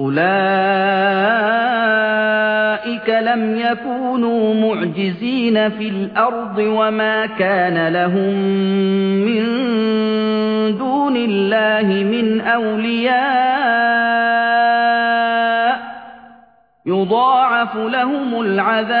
أُولَئِكَ لَمْ يَكُونُوا مُعْجِزِينَ فِي الْأَرْضِ وَمَا كَانَ لَهُم مِّن دُونِ اللَّهِ مِنْ أَوْلِيَاءَ يُضَاعَفُ لَهُمُ الْعَذَابُ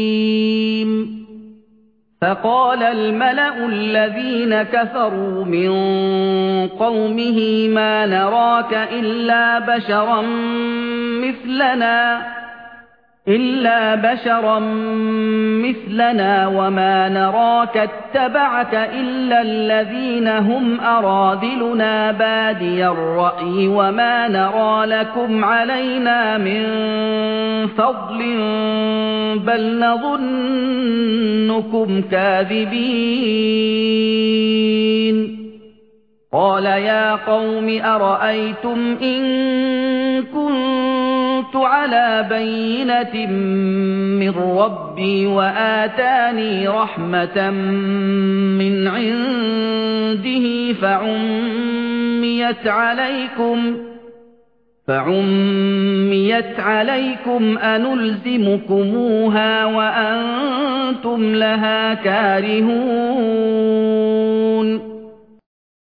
فقال الملأ الذين كفروا من قومه ما نراك إلا بشرا مثلنا إلا بشرا مثلنا وما نراك اتبعك إلا الذين هم أراذلنا بادي الرأي وما نرى لكم علينا من فضل بل نظنكم كاذبين قال يا قوم أرأيتم إن كنت على بينة من ربي وآتاني رحمة من عنده فعميت عليكم فعميت عليكم أنلزمكموها وأنتم لها كارهون